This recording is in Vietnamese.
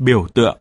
Biểu tượng.